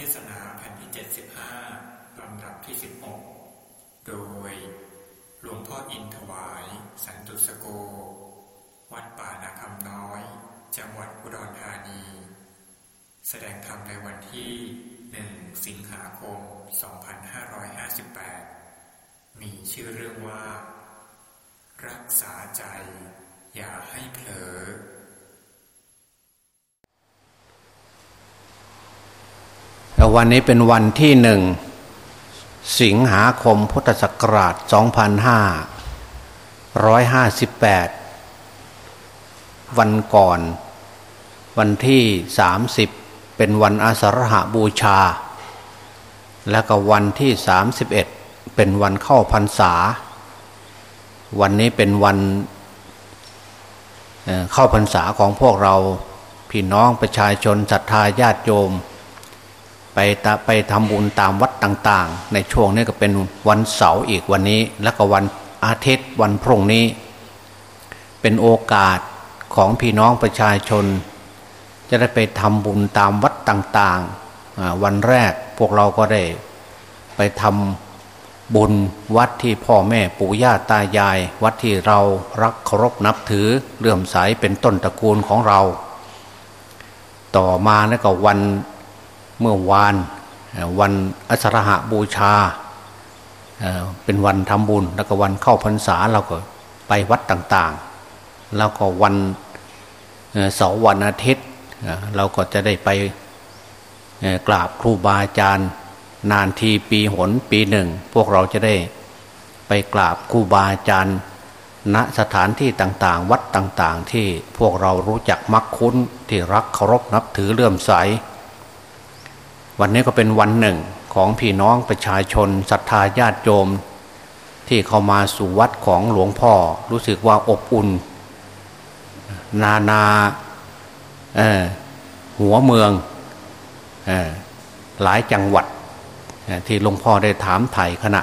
เทศนาแผ่นที่ 75 ลำดับที่ 16 โดย หลวงพ่ออินถวาย สันตุสโก วัดป่านาคำน้อย จังหวัดอุดรธานี แสดงธรรมในวันที่ 1 สิงหาคม 2558 มีชื่อเรื่องว่า รักษาใจ อย่าให้เผลอ วันนี้เป็นวันที่หนึ่ง สิงหาคมพุทธศักราช 2558 วันก่อน วันที่ 30 เป็นวันอาสาฬหาบูชา และก็วันที่ 31 เป็นวันเข้าพรรษา วันนี้เป็นวันเข้าพรรษาของพวกเรา พี่น้องประชาชนศรัทธาญาติโยม ไปไปทำบุญตามวัดต่างๆ ในช่วงนี้ก็เป็นวันเสาร์อีกวันนี้ แล้วก็วันอาทิตย์วันพรุ่งนี้ เป็นโอกาสของพี่น้องประชาชน จะได้ไปทำบุญตามวัดต่างๆ วันแรกพวกเราก็ได้ไปทำบุญวัดที่พ่อแม่ปู่ย่าตายาย วัดที่เรารักเคารพนับถือเลื่อมใสเป็นต้นตระกูลของเรา ต่อมาแล้วก็วัน เมื่อวานวันอัสรหะบูชาเป็นวันทำบุญ แล้วก็วันเข้าพรรษาเราก็ไปวัดต่างๆ แล้วก็วันเสาร์วันอาทิตย์เราก็จะได้ไปกราบครูบาอาจารย์ นานทีปีหนปีหนึ่ง พวกเราจะได้ไปกราบครูบาอาจารย์ ณสถานที่ต่างๆ วัดต่างๆ ที่พวกเรารู้จักมักคุ้นที่รักเคารพนับถือเลื่อมใส วันนี้ก็เป็นวันหนึ่งของพี่น้องประชาชนศรัทธาญาติโยม ที่เข้ามาสู่วัดของหลวงพ่อ รู้สึกว่าอบอุ่น นานาหัวเมืองหลายจังหวัดที่หลวงพ่อได้ถามไถ่ขณะ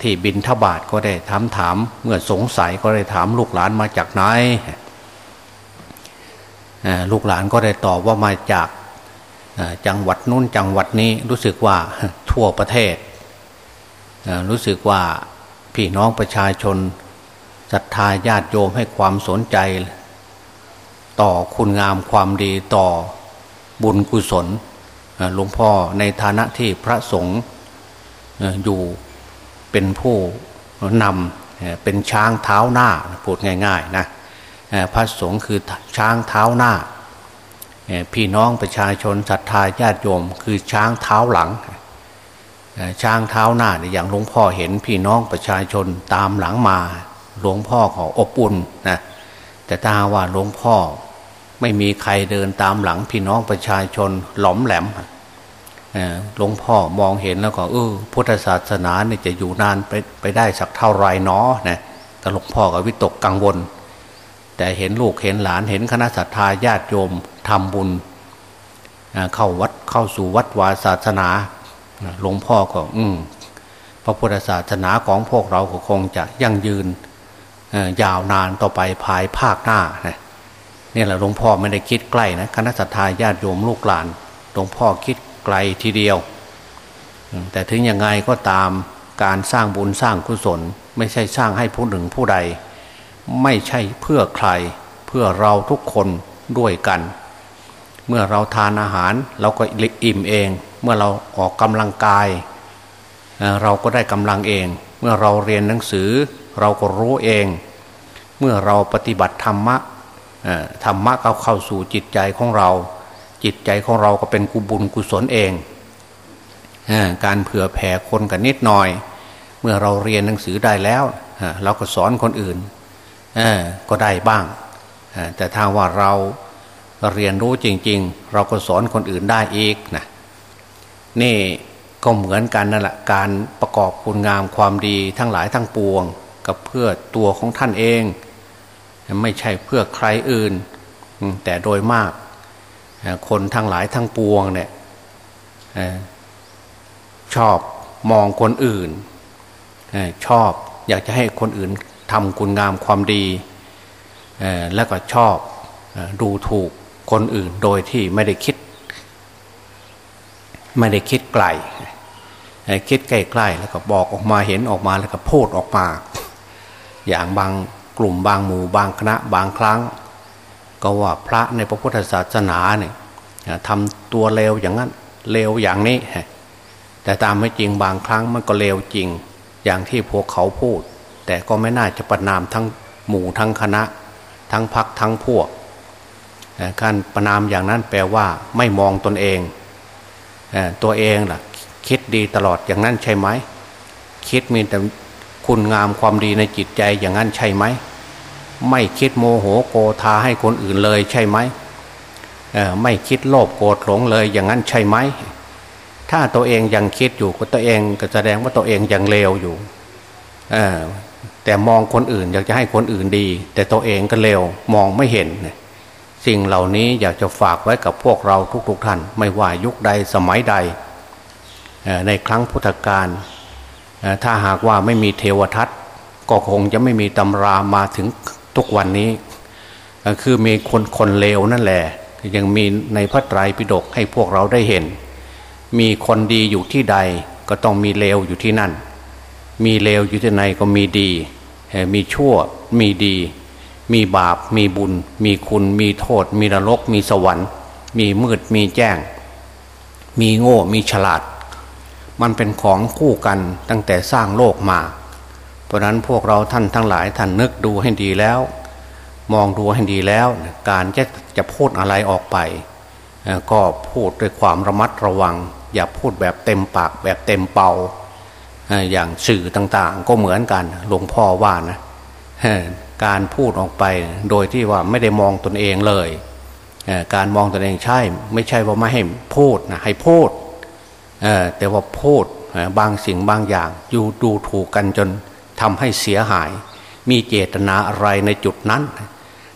ที่บินทบาทก็ได้ถามถามเมื่อสงสัยก็ได้ถามลูกหลานมาจากไหนลูกหลานก็ได้ตอบว่ามาจาก จังหวัดนู้นจังหวัดนี้รู้สึกว่าทั่วประเทศ รู้สึกว่าพี่น้องประชาชนศรัทธาญาติโยมให้ความสนใจ ต่อคุณงามความดีต่อบุญกุศลหลวงพ่อในฐานะที่พระสงฆ์อยู่เป็นผู้นำเป็นช้างเท้าหน้าพูดง่าย ๆ นะพระสงฆ์คือช้างเท้าหน้า พี่น้องประชาชนศรัทธาญาติโยม คือช้างเท้าหลัง ช้างเท้าหน้าอย่างหลวงพ่อเห็นพี่น้องประชาชนตามหลังมา หลวงพ่อขออบอุ่นนะแต่ถ้าว่าหลวงพ่อไม่มีใครเดินตามหลังพี่น้องประชาชนหลอมแหลมหลวงพ่อมองเห็นแล้วก็เออพุทธศาสนาเนี่ยจะอยู่นานไปไปได้สักเท่าไรเนาะนะแต่หลวงพ่อก็วิตกกังวล แต่เห็นลูกเห็นหลานเห็นคณะศรัทธาญาติโยมทำบุญเข้าวัดเข้าสู่วัดวาศาสนาหลวงพ่อก็ อืมพระพุทธศาสนาของพวกเราก็คงจะยั่งยืนยาวนานต่อไปภายภาคหน้านี่แหละหลวงพ่อไม่ได้คิดใกล้นะคณะสัตยาญาติโยมลูกหลานหลวงพ่อคิดไกลทีเดียว แต่ถึงยังไงก็ตามการสร้างบุญสร้างกุศล ไม่ใช่สร้างให้ผู้หนึ่งผู้ใด ไม่ใช่เพื่อใคร เพื่อเราทุกคนด้วยกัน เมื่อเราทานอาหารเราก็อิ่มเอง เมื่อเราออกกำลังกาย เราก็ได้กำลังเอง เมื่อเราเรียนหนังสือ เราก็รู้เอง เมื่อเราปฏิบัติธรรมะธรรมะเขาเข้าสู่จิตใจของเรา จิตใจของเราก็เป็นกุบุญกุศลเองการเผื่อแผ่คนกันนิดหน่อย เมื่อเราเรียนหนังสือได้แล้วเราก็สอนคนอื่น ก็ได้บ้าง แต่ถ้าว่าเราเรียนรู้จริง ๆ เราก็สอนคนอื่นได้อีกนะนี่ก็เหมือนกันนั่นแหละการประกอบคุณงามความดีทั้งหลายทั้งปวง กับเพื่อตัวของท่านเอง ไม่ใช่เพื่อใครอื่น แต่โดยมาก คนทั้งหลายทั้งปวงเนี่ยชอบมองคนอื่น ชอบอยากจะให้คนอื่น ทำคุณงามความดีแล้วก็ชอบดูถูกคนอื่นโดยที่ไม่ได้คิด ไม่ได้คิดไกลคิดใกล้ๆแล้วก็บอกออกมาเห็นออกมาแล้วก็พูดออกมา อย่างบางกลุ่มบางหมู่บางคณะบางครั้ง ก็ว่าพระในพระพุทธศาสนาเนี่ยทำตัวเลวอย่างนั้นเลวอย่างนี้ แต่ตามไม่จริงบางครั้งมันก็เลวจริงอย่างที่พวกเขาพูด แต่ก็ไม่น่าจะประนามทั้งหมู่ทั้งคณะ ทั้งพักทั้งพวก การประนามอย่างนั้นแปลว่าไม่มองตนเอง ตัวเองล่ะ คิดดีตลอดอย่างนั้นใช่ไหม คิดมีแต่คุณงามความดีในจิตใจอย่างนั้นใช่ไหม ไม่คิดโมโหโกธาให้คนอื่นเลยใช่ไหมไม่คิดโลภโกรธหลงเลยอย่างนั้นใช่ไหม ถ้าตัวเองยังคิดอยู่ก็ตัวเองก็แสดงว่าตัวเองยังเลวอยู่ แต่มองคนอื่นอยากจะให้คนอื่นดี แต่ตัวเองก็เลวมองไม่เห็น สิ่งเหล่านี้อยากจะฝากไว้กับพวกเราทุกๆทท่าน ไม่ว่ายุคใดสมัยใด ในครั้งพุทธกาลถ้าหากว่าไม่มีเทวทัตก็คงจะไม่มีตำรามาถึงทุกวันนี้ คือมีคนคนเลวนั่นแหละ ยังมีในพระไตรปิฎกให้พวกเราได้เห็น มีคนดีอยู่ที่ใดก็ต้องมีเลวอยู่ที่นั่น มีเลวอยู่ที่ไหนก็มีดี มีชั่วมีดี มีบาป มีบุญ มีคุณ มีโทษ มีนรก มีสวรรค์ มีมืด มีแจ้ง มีโง่ มีฉลาด มันเป็นของคู่กันตั้งแต่สร้างโลกมา เพราะนั้นพวกเราท่านทั้งหลายท่านนึกดูให้ดีแล้ว มองดูให้ดีแล้ว การจะจะพูดอะไรออกไป ก็พูดด้วยความระมัดระวัง อย่าพูดแบบเต็มปากแบบเต็มเป่า อย่างสื่อต่างๆ ก็เหมือนกันหลวงพ่อว่านะการพูดออกไปโดยที่ว่าไม่ได้มองตนเองเลยการมองตนเองใช่ ไม่ใช่ว่าไม่ให้พูดนะให้พูดแต่ว่าพูดบางสิ่งบางอย่าง อยู่ดูถูกกันจนทำให้เสียหาย มีเจตนาอะไรในจุดนั้น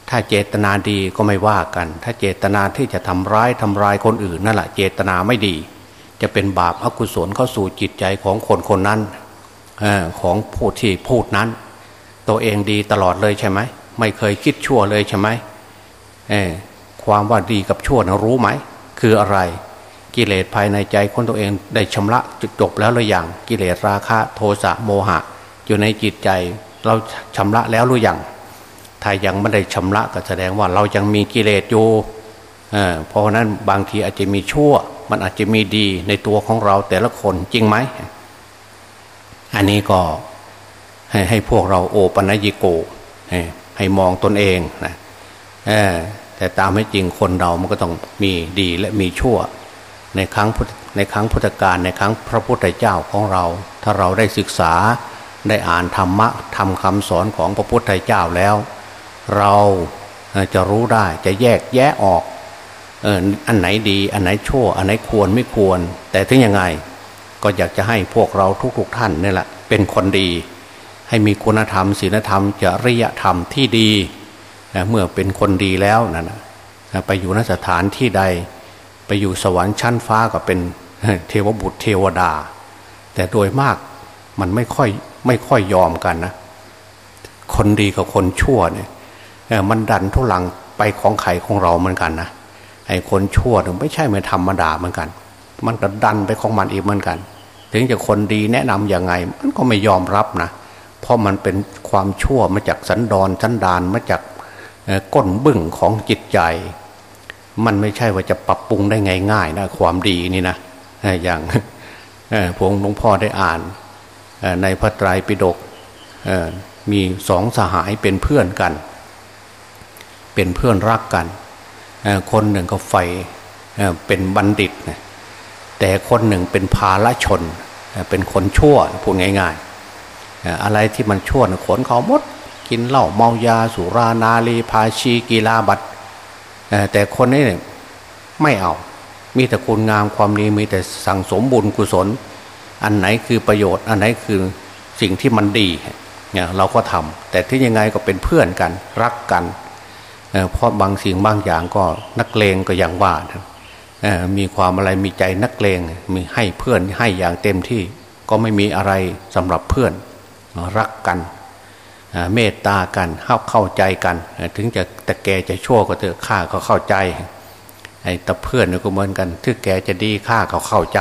ถ้าเจตนาดีก็ไม่ว่ากัน ถ้าเจตนาที่จะทำร้ายทำลายคนอื่นนั่นแหละเจตนาไม่ดี จะเป็นบาปอกุศลเข้าสู่จิตใจของคนคนนั้นอของผู้ที่พูดนั้น ตัวเองดีตลอดเลยใช่ไหมไม่เคยคิดชั่วเลยใช่ไหมความว่าดีกับชั่วนะรู้ไหม คืออะไรกิเลสภายในใจคนตัวเองได้ชำระจุดจบแล้วหรือยังกิเลสราคะโทสะโมหะ อยู่ในจิตใจเราชำระแล้วหรือยังถ้ายังไม่ได้ชำระก็แสดงว่าเรายังมีกิเลสอยู่เพราะนั้นบางทีอาจจะมีชั่ว มันอาจจะมีดีในตัวของเราแต่ละคนจริงไหม อันนี้ก็ให้ให้พวกเราโอปัญญิโก ให้มองตนเองนะแต่ตามให้จริงคนเรามันก็ต้องมีดีและมีชั่ว ในครั้งในครั้งพุทธกาลในครั้งพระพุทธเจ้าของเรา ถ้าเราได้ศึกษาได้อ่านธรรมะทำคำสอนของพระพุทธเจ้าแล้ว เราจะรู้ได้จะแยกแยะออก อันไหนดี อันไหนชั่ว อันไหนควรไม่ควร แต่ถึงยังไง ก็อยากจะให้พวกเราทุกๆท่านนี่แหละ เป็นคนดี ให้มีคุณธรรมศีลธรรมจริยธรรมที่ดีเมื่อเป็นคนดีแล้วนั่นไปอยู่นสถานที่ใด ไปอยู่สวรรค์ชั้นฟ้าก็เป็นเทวบุตรเทวดา แต่โดยมากมันไม่ค่อยไม่ค่อยยอมกันนะ คนดีกับคนชั่วเนี่ยมันดันทุลังไปของไข่ของเราเหมือนกันนะ ไอ้คนชั่วถึงไม่ใช่เหมือนธรรมดาเหมือนกัน มันก็ดันไปของมันอีกเหมือนกัน ถึงจะคนดีแนะนํำยังไง มันก็ไม่ยอมรับนะ เพราะมันเป็นความชั่วมาจากสันดอนสันดานมาจากก้นบึ้งของจิตใจ มันไม่ใช่ว่าจะปรับปรุงได้ง่ายๆนะความดีนี่นะอย่างพวงหลวงพ่อได้อ่านในพระไตรปิฎกมีสองสหายเป็นเพื่อนกัน เป็นเพื่อนรักกัน คนหนึ่งก็ไฟเป็นบัณฑิต แต่คนหนึ่งเป็นภาลชน เป็นคนชั่วพูดง่าย ๆ อะไรที่มันชั่วขนเขาหมด กินเหล้าเมายาสุรานาลีพาชีกีฬาบัตแต่คนนี้ไม่เอา มีแต่คุณงามความดีมีแต่สั่งสมบุญกุศล อันไหนคือประโยชน์ อันไหนคือสิ่งที่มันดีเนี่ยเราก็ทำแต่ที่ยังไงก็เป็นเพื่อนกันรักกัน เพราะบางสิ่งบางอย่างก็นักเลงก็อย่างว่ามีความอะไรมีใจนักเลงมีให้เพื่อนให้อย่างเต็มที่ก็ไม่มีอะไรสำหรับเพื่อนรักกันเมตตากันเข้าเข้าใจกัน ถึงจะแต่แกจะชั่วก็เถอะข้าก็เข้าใจไอ้ตะเพื่อนก็เหมือนกันถึงแกจะดีข้าเขาเข้าใจ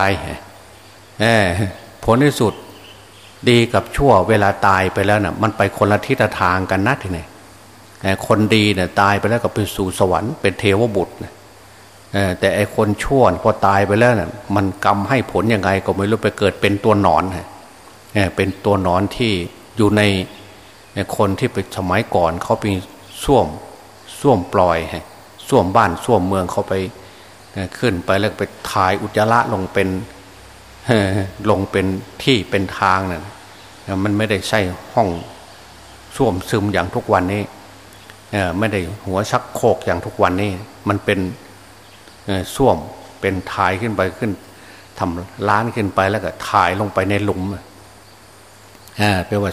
ผลที่สุดดีกับชั่วเวลาตายไปแล้วนะ่ะ มันไปคนละทิศทางกันนะทีนี้ คนดีเนี่ยตายไปแล้วก็ไปสู่สวรรค์เป็นเทวบุตรแต่ไอคนชั่วพอตายไปแล้วนะ่ะมันกรรมให้ผลยังไงก็ไม่รู้ไปเกิดเป็นตัวหนอนเป็นตัวหนอนที่อยู่ในคนที่ไปสมัยก่อนเขาเป็นส้วมส้วมปล่อยส้วมบ้านส้วมเมืองเขาไปขึ้นไปแล้วไปถ่ายอุจจาระลงเป็นลงเป็นที่เป็นทางนั่นมันไม่ได้ใช่ห้องส้วมซึมอย่างทุกวันนี้ ไม่ได้หัวชักโคกอย่างทุกวันนี้ มันเป็นส้วมเป็นถ่ายขึ้นไปขึ้นทำล้านขึ้นไปแล้วก็ถ่ายลงไปในหลุมอ่าแปลว่า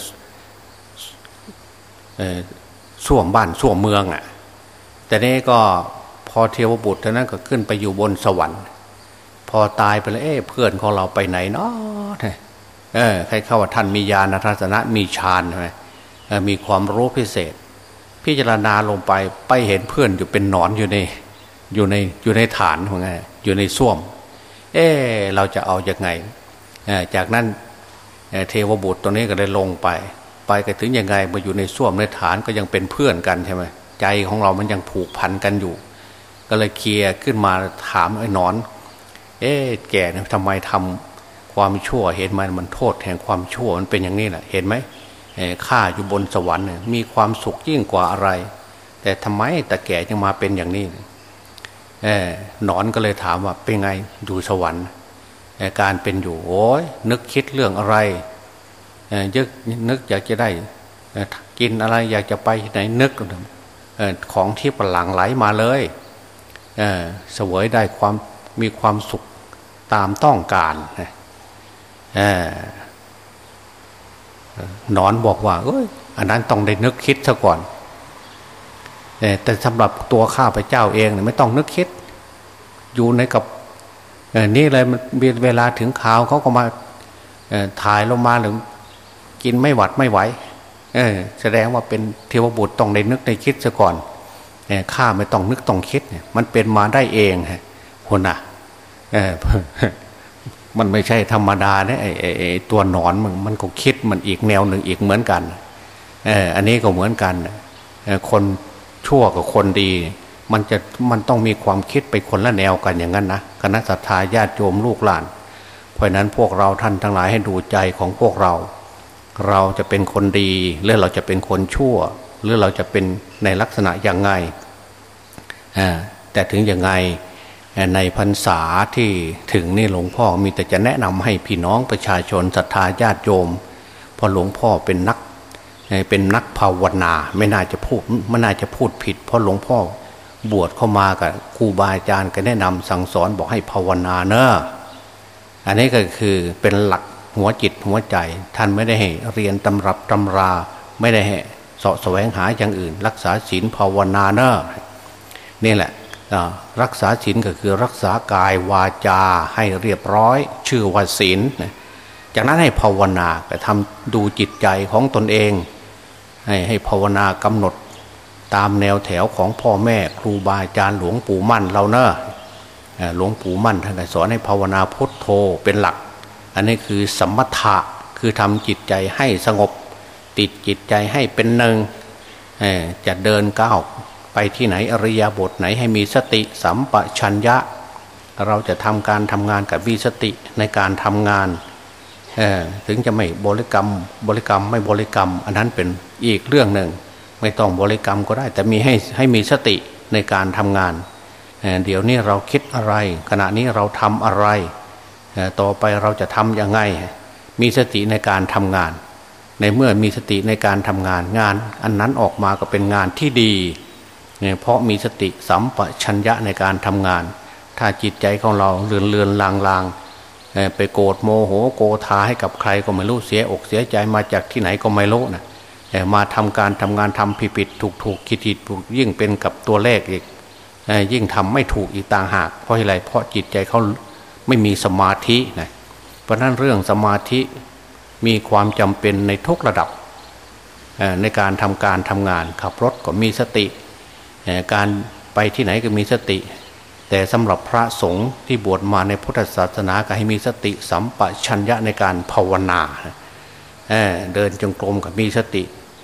ส้วมบ้านส้วมเมืองอะ แต่นี้ก็พอเทวบุตรเท่านั้นก็ขึ้นไปอยู่บนสวรรค์ พอตายไปแล้วเอ๊ะเพื่อนของเราไปไหนเนาะเออใครเข้าว่าท่านมีญาณทัศนะมีฌานใช่ไหมมีความรู้พิเศษ พิจารณาลงไปไปเห็นเพื่อนอยู่เป็นหนอนอยู่ในอยู่ในอยู่ในฐานของไงอยู่ในส้วม เออเราจะเอาอยัางไงจากนั้นเทวบุตรตัวนี้ก็ได้ลงไป ไปก็ถึงยังไงมาอยู่ในส้วมในฐานก็ยังเป็นเพื่อนกันใช่ไหมใจของเรามันยังผูกพันกันอยู่ ก็เลยเคลียร์ขึ้นมาถามไอ้นอน เอ๊ะแกนะทำไมทำความชั่วเห็นไหมมันโทษแห่งความชั่วมันเป็นอย่างนี้แหละเห็นไหม ข้าอยู่บนสวรรค์มีความสุขยิ่งกว่าอะไร แต่ทำไมต่แก่ยังมาเป็นอย่างนี้เออนอนก็เลยถามว่าเป็นไงอยู่สวรรค์การเป็นอยู่โอ้ยนึกคิดเรื่องอะไรยึกนึกอยากจะได้กินอะไรอยากจะไปไหนนึกของที่ปหลังไหลมาเลยเสวยได้ความมีความสุขตามต้องการ นอนบอกว่าเอ้ยอันนั้นต้องได้นึกคิดซะก่อนแต่สำหรับตัวข้าพเจ้าเองไม่ต้องนึกคิด อยู่ในกับนี่เลยมันเวลาถึงข่าวเขาก็มาถ่ายลงมาหรือกินไม่หวัดไม่ไหวเอแสดงว่าเป็นเทวบุตรต้องได้นึกได้คิดซะก่อนข้าไม่ต้องนึกต้องคิด มันเป็นมาได้เองฮะคนน่ะ มันไม่ใช่ธรรมดาเนี่ยไอ้ไอ้ตัวหนอนมันมันก็คิดมันอีกแนวหนึ่งอีกเหมือนกันเอออันนี้ก็เหมือนกันคนชั่วกับคนดี มันจะมันต้องมีความคิดไปคนละแนวกันอย่างนั้นนะคณะสัตยาญาติโยมลูกหลาน เพราะนั้นพวกเราท่านทั้งหลายให้ดูใจของพวกเรา เราจะเป็นคนดี หรือเราจะเป็นคนชั่ว หรือเราจะเป็นในลักษณะอย่างไงแต่ถึงยังไง ในพรรษาที่ถึงนี่หลวงพ่อมีแต่จะแนะนำให้พี่น้องประชาชนศรัทธาญาติโยมพอหลวงพ่อเป็นนักเป็นนักภาวนา ไม่น่าจะพูดไม่น่าจะพูดผิด เพราะหลวงพ่อบวชเข้ามากับครูบาอาจารย์ก็แนะนำสั่งสอนบอกให้ภาวนาเนอะอันนี้ก็คือเป็นหลักหัวจิตหัวใจ ท่านไม่ได้ให้เรียนตำรับตำรา ไม่ได้ให้สาะแสวงหาอย่างอื่น รักษาศีลภาวนาเนอะนี่แหละ รักษาศีลก็คือรักษากายวาจาให้เรียบร้อย ชื่อว่าศีลจากนั้นให้ภาวนาไปทำดูจิตใจของตนเอง ให้ให้ภาวนากำหนดตามแนวแถวของพ่อแม่ครูบาอาจารย์หลวงปู่มั่นเราเนอะหลวงปู่มั่นท่านสอนให้ภาวนาพุทโธเป็นหลัก อันนี้คือสมถะคือทำจิตใจให้สงบ ติดจิตใจให้เป็นหนึ่งจะเดินก้าว ไปที่ไหนอริยบทไหนให้มีสติสัมปชัญญะ เราจะทำการทำงานกับมีสติในการทำงานถึงจะไม่บริกรรมบริกรรมไม่บริกรรม อันนั้นเป็นอีกเรื่องหนึ่ง ไม่ต้องบริกรรมก็ได้ แต่มีให้ให้มีสติในการทำงาน เดี๋ยวนี้เราคิดอะไร ขณะนี้เราทำอะไร ต่อไปเราจะทำยังไง มีสติในการทำงาน ในเมื่อมีสติในการทำงานงาน อันนั้นออกมาก็เป็นงานที่ดี เพราะมีสติสัมปชัญญะในการทำงาน ถ้าจิตใจของเราเลือนเลือนลางลางไปโกรธโมโหโกธาให้กับใครก็ไม่รู้เสียอกเสียใจมาจากที่ไหนก็ไม่รู้นะมาทำการทำงานทำผิดผิดถูกถูกคิดผิดยิ่งเป็นกับตัวเลขอีกยิ่งทำไม่ถูกอีกต่างหาก เพราะอะไรเพราะจิตใจเขาไม่มีสมาธินะเพราะนั้นเรื่องสมาธิมีความจำเป็นในทุกระดับในการทำการทำงานขับรถก็มีสติ การไปที่ไหนก็มีสติ แต่สำหรับพระสงฆ์ที่บวชมาในพุทธศาสนาก็ให้มีสติสัมปชัญญะในการภาวนาเเดินจงกรมกับมีสติ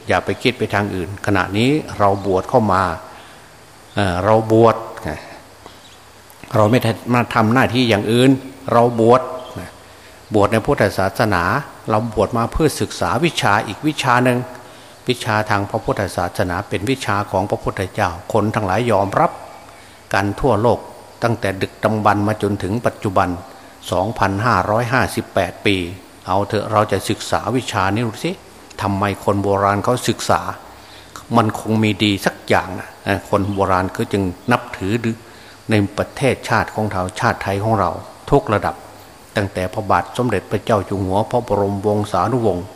อย่าไปคิดไปทางอื่น ขณะนี้เราบวชเข้ามาเเราบวชเราไม่มาทำหน้าที่อย่างอื่น เราบวชบวชในพุทธศาสนา เราบวชมาเพื่อศึกษาวิชาอีกวิชาหนึ่ง วิชาทางพระพุทธศาสนา เป็นวิชาของพระพุทธเจ้า คนทั้งหลายยอมรับกันทั่วโลกตั้งแต่ดึกดำบรรมาจนถึงปัจจุบัน 2,558 ปี เอาเถอะเราจะศึกษาวิชานี้ดูสิทำไมคนโบราณเขาศึกษา มันคงมีดีสักอย่างนะคนโบราณก็จึงนับถือในประเทศชาติของเราชาติไทยของเรา ทุกระดับ ตั้งแต่พระบาทสมเด็จพระเจ้าอยู่หัวพระบรมวงศานุวงศ์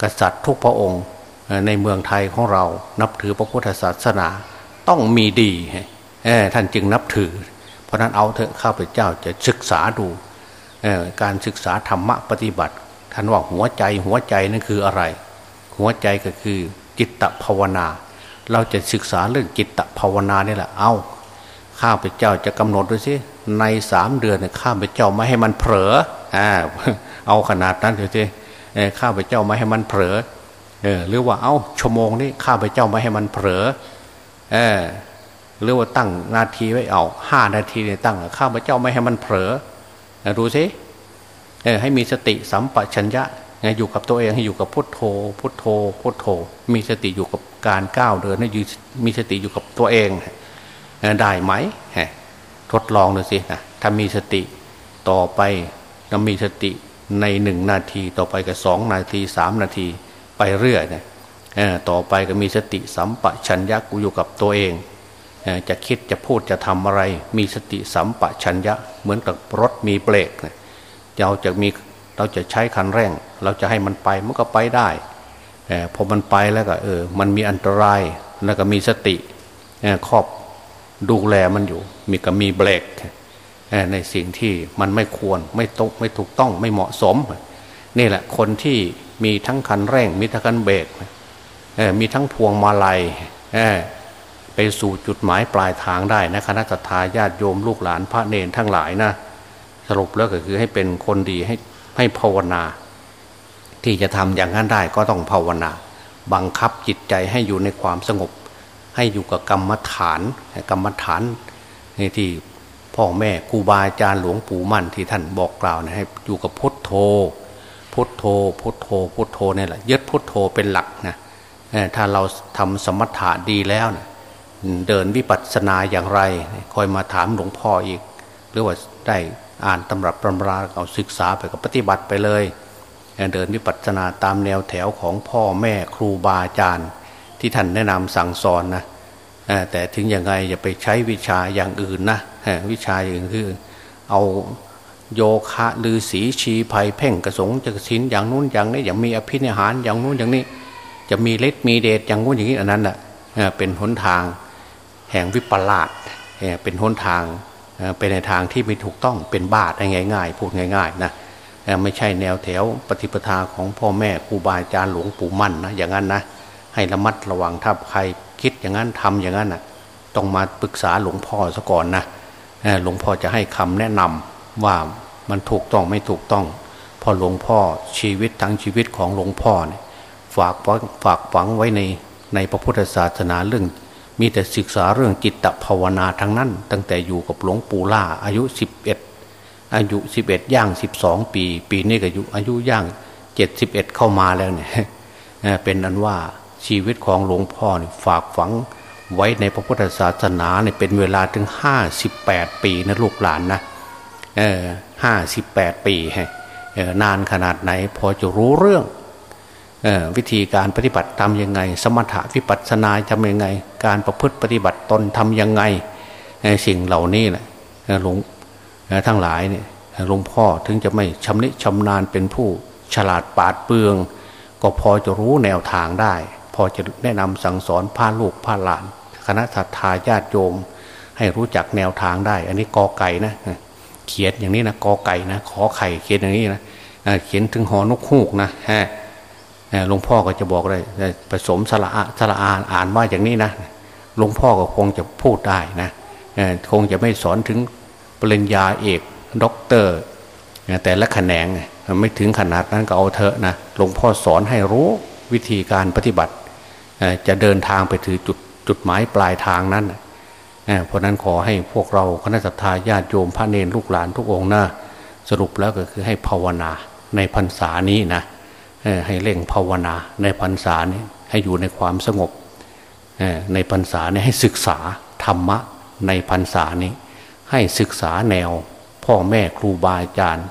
กษัตริย์ทุกพระองค์ ในเมืองไทยของเรานับถือพระพุทธศาสนาต้องมีดีท่านจึงนับถือ เพราะนั้นเอาเถอะข้าพเจ้าจะศึกษาดูการศึกษาธรรมะปฏิบัติ ท่านว่าหัวใจหัวใจนั่นคืออะไร หัวใจก็คือจิตตภาวนา เราจะศึกษาเรื่องจิตตภาวนานี่แหละเอาข้าพเจ้าจะกำหนดดูสิในสามเดือนข้าพเจ้าไม่ให้มันเผลอเอาขนาดนั้นดูสิข้าพเจ้าไม่ให้มันเผลอ เออหรือว่าเอาชั่วโมงนี้ข้าพเจ้าไม่ให้มันเผลอเออหรือว่าตั้งนาทีไว้เอาห้านาทีเนี่ยตั้งข้าพเจ้าไม่ให้มันเผลอดูสิเออให้มีสติสัมปชัญญะอยู่กับตัวเองให้อยู่กับพุทโธ พุทโธ พุทโธ มีสติอยู่กับการก้าวเดินให้มีสติอยู่กับตัวเองได้ไหมทดลองดูสินะถ้ามีสติต่อไปเรามีสติในหนึ่งนาทีต่อไปก็สองนาทีสามนาที ไปเรื่อยเนี่ยต่อไปก็มีสติสัมปชัญญะกูอยู่กับตัวเองจะคิดจะพูดจะทำอะไร มีสติสัมปชัญญะเหมือนกับรถมีเบรกเราจะมีเราจะใช้คันเร่ง เราจะให้มันไปมันก็ไปได้พอมันไปแล้วก็เออมันมีอันตรายแล้วก็มีสติครอบดูแลมันอยู่ มีก็มีเบรกในสิ่งที่มันไม่ควรไม่ตกไม่ถูกต้องไม่เหมาะสม นี่แหละคนที่ มีทั้งคันเร่ง มีทั้งคันเบรกมีทั้งพวงมาลัยไปสู่จุดหมายปลายทางได้นะคณะทาญาติโยมลูกหลานพระเนรทั้งหลายนะสรุปแล้วก็คือให้เป็นคนดีให้ให้ภาวนา ที่จะทำอย่างนั้นได้ก็ต้องภาวนา บังคับจิตใจให้อยู่ในความสงบ ให้อยู่กับกรรมฐานกรรมฐานนี่ที่พ่อแม่ครูบาอาจารย์หลวงปู่มั่นที่ท่านบอกกล่าวนะให้อยู่กับพุทโธ พุทโธ พุทโธ พุทโธเนี่ยแหละยึดพุทโธเป็นหลักนะถ้าเราทำสมถะดีแล้วนะเดินวิปัสสนาอย่างไร คอยมาถามหลวงพ่ออีก หรือว่าได้อ่านตำรับตำราเอาศึกษาไปกับปฏิบัติไปเลย เดินวิปัสสนาตามแนวแถวของพ่อแม่ครูบาอาจารย์ ที่ท่านแนะนำสั่งสอนนะแต่ถึงยังไงอย่าไปใช้วิชาอย่างอื่นนะวิชาอย่างอื่นคือเอา โยคะลือสีชีภัยเพ่งกระสงจะสินอย่างนู้นอย่างนี้อย่างมีอภินิหารอย่างนู้นอย่างนี้ จะมีเล็ดมีเดชอย่างนู้นอย่างนี้อันนั้นแหละเป็นหนทางแห่งวิปลาสเป็นหนทางเป็นในทางที่ไม่ถูกต้องเป็นบาตง่าย ๆ พูดง่าย ๆ นะไม่ใช่แนวแถวปฏิปทาของพ่อแม่ครูบาอาจารย์หลวงปู่มั่นนะอย่างนั้นนะให้ระมัดระวังถ้าใครคิดอย่างนั้นทำอย่างนั้นนะต้องมาปรึกษาหลวงพ่อซะก่อนนะหลวงพ่อจะให้คำแนะนำ ว่ามันถูกต้องไม่ถูกต้องพอหลวงพ่อชีวิตทั้งชีวิตของหลวงพ่อเนี่ยฝากฝากฝังไว้ในในพระพุทธศาสนาเรื่อง มีแต่ศึกษาเรื่องจิตภาวนาทั้งนั้น ตั้งแต่อยู่กับหลวงปู่ล่าอายุสิบเอ็ดอายุสิบเอ็ดย่างสิบสองปี ปีนี้ก็อายุอายุย่างเจ็ดสิบเอ็ดเข้ามาแล้วเนี่ยเป็นนั้นว่าชีวิตของหลวงพ่อฝากฝังไว้ในพระพุทธศาสนาเนี่ยเป็นเวลาถึงห้าสิบแปดปีนะลูกหลานนะ ห้าสิบแปดปีนานขนาดไหน พอจะรู้เรื่องวิธีการปฏิบัติทำยังไง สมถะวิปัสสนาทำยังไง การประพฤติปฏิบัติตนทำยังไงสิ่งเหล่านี้แหละหลวงทั้งหลายเนี่ยหลวงพ่อถึงจะไม่ชำนิชำนาญเป็นผู้ฉลาดปาดเปลือง ก็พอจะรู้แนวทางได้ พอจะแนะนำสั่งสอนพาลูกพาหลาน คณะทาญาติโยม ให้รู้จักแนวทางได้ อันนี้กอไก่นะ เขียนอย่างนี้นะกอไก่นะขอไข่เขียนอย่างนี้นะเขียนถึงฮอนกฮูกนะฮะหลวงพ่อก็จะบอกเลยผสมสระสระอาเนี่ยอ่านว่าอย่างนี้นะหลวงพ่อก็คงจะพูดได้นะคงจะไม่สอนถึงปริญญาเอกด็อกเตอร์แต่ละแขนงไม่ถึงขนาดนั้นก็เอาเถอะนะหลวงพ่อสอนให้รู้วิธีการปฏิบัติ จะเดินทางไปถือจุดจุดหมายปลายทางนั้น เพราะนั้นขอให้พวกเราคณะสัตยาญาติโยมพระเนรลูกหลานทุกองนะสรุปแล้วก็คือให้ภาวนาในพรรษานี้นะให้เร่งภาวนาในพรรษานี้ให้อยู่ในความสงบในพรรษานี้ให้ศึกษาธรรมะในพรรษานี้ ให้ศึกษาแนว พ่อแม่ครูบาอาจารย์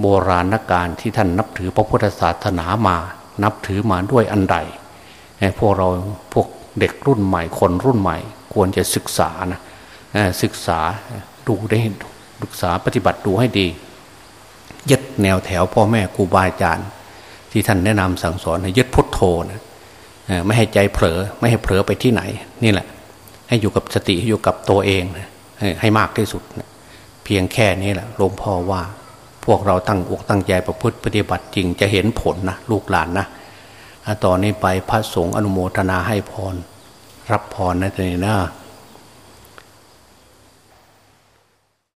โบราณการที่ท่านนับถือพระพุทธศาสนามา นับถือมาด้วยอันใดพวกเราพวก เด็กรุ่นใหม่คนรุ่นใหม่ ควรจะศึกษานะศึกษาดูได้ศึกษาปฏิบัติดูให้ดียึดแนวแถวพ่อแม่ครูบาอาจารย์ ที่ท่านแนะนำสั่งสอนให้ยึดพุทโธนะไม่ให้ใจเผลอไม่ให้เผลอไปที่ไหน นี่แหละ ให้อยู่กับสติอยู่กับตัวเองให้มากที่สุดเพียงแค่นี้แหละหลวงพ่อว่าพวกเราตั้งอกตั้งใจประพฤติปฏิบัติจริงจะเห็นผลนะลูกหลานนะ ตอนนี้ไปพระสงฆ์อนุโมทนาให้พร รับพรนะทีนี้นะ